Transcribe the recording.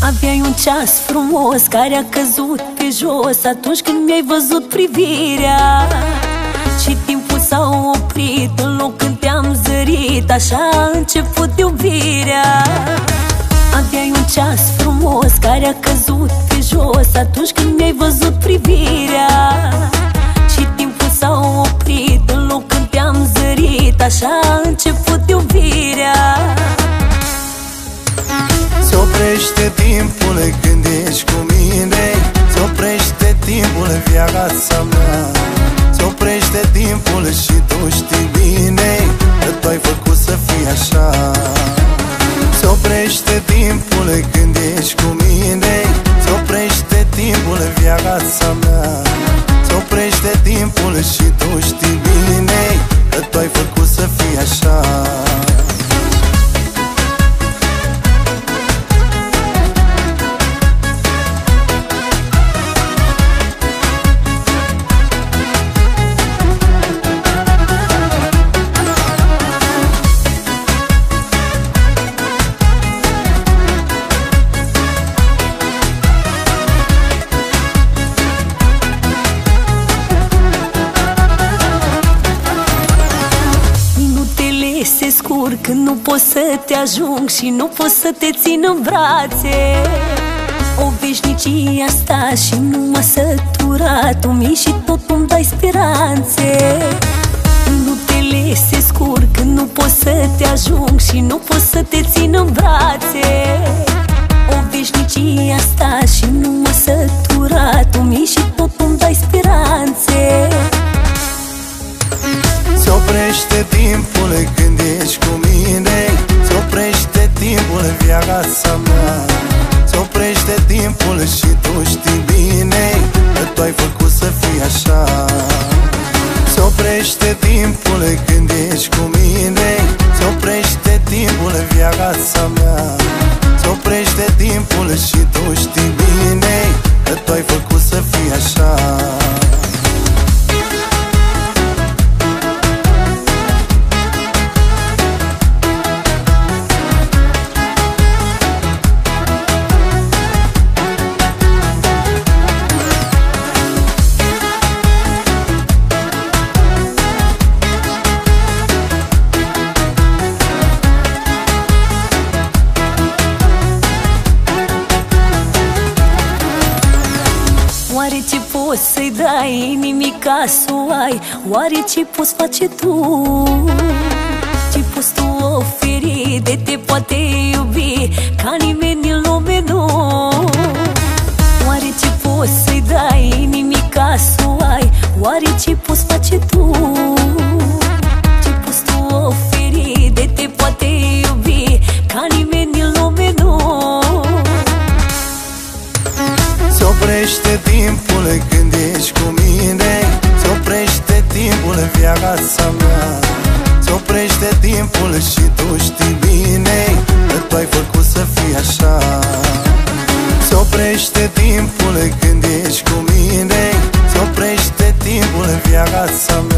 Aveai un ceas frumos care a căzut pe jos Atunci când mi-ai văzut privirea. Și timpul s-a oprit în loc când te-am zărit Așa a început iubirea. Aveai un ceas frumos care a căzut pe jos Atunci când mi-ai văzut privirea. Și timpul s-a oprit în loc când te-am zărit Așa a început iubirea. Se oprește timpul când ești cu mine Se oprește timpul viața mea. Se oprește timpul și tu știi bine Că tu ai făcut să fie așa Se oprește timpul când ești cu mine. Se oprește timpul viața mea. Se oprește timpul și tu știi bine Că tu ai făcut se scurg când nu pot să te ajung Și nu pot să te țin în brațe. O veșnicie asta și nu m-a săturat Tu mi și tot îmi dai speranțe. Minutele se scurg când nu pot să te ajung Și nu pot să te țin în brațe. O veșnicie asta și oprește timpul când ești cu mine. Se oprește timpul viața mea Se oprește timpul și tu știi bine Că tu ai făcut să fie așa. Se oprește timpul când ești cu mine. Se oprește timpul viața mea Se oprește timpul și tu știi bine Oare ce poți să-i dai nimica să o ai? Oare ce poți face tu? Ce poți tu oferi de te poate iubi? Ca nimeni în lume nu. Oare ce poți să-i dai nimica să o ai? Oare ce poți face oprește timpul când ești cu mine. Se oprește timpul viața mea. Se oprește timpul și tu știi bine Că tu ai făcut să fie așa. Se oprește timpul când ești cu mine. Se oprește timpul viața mea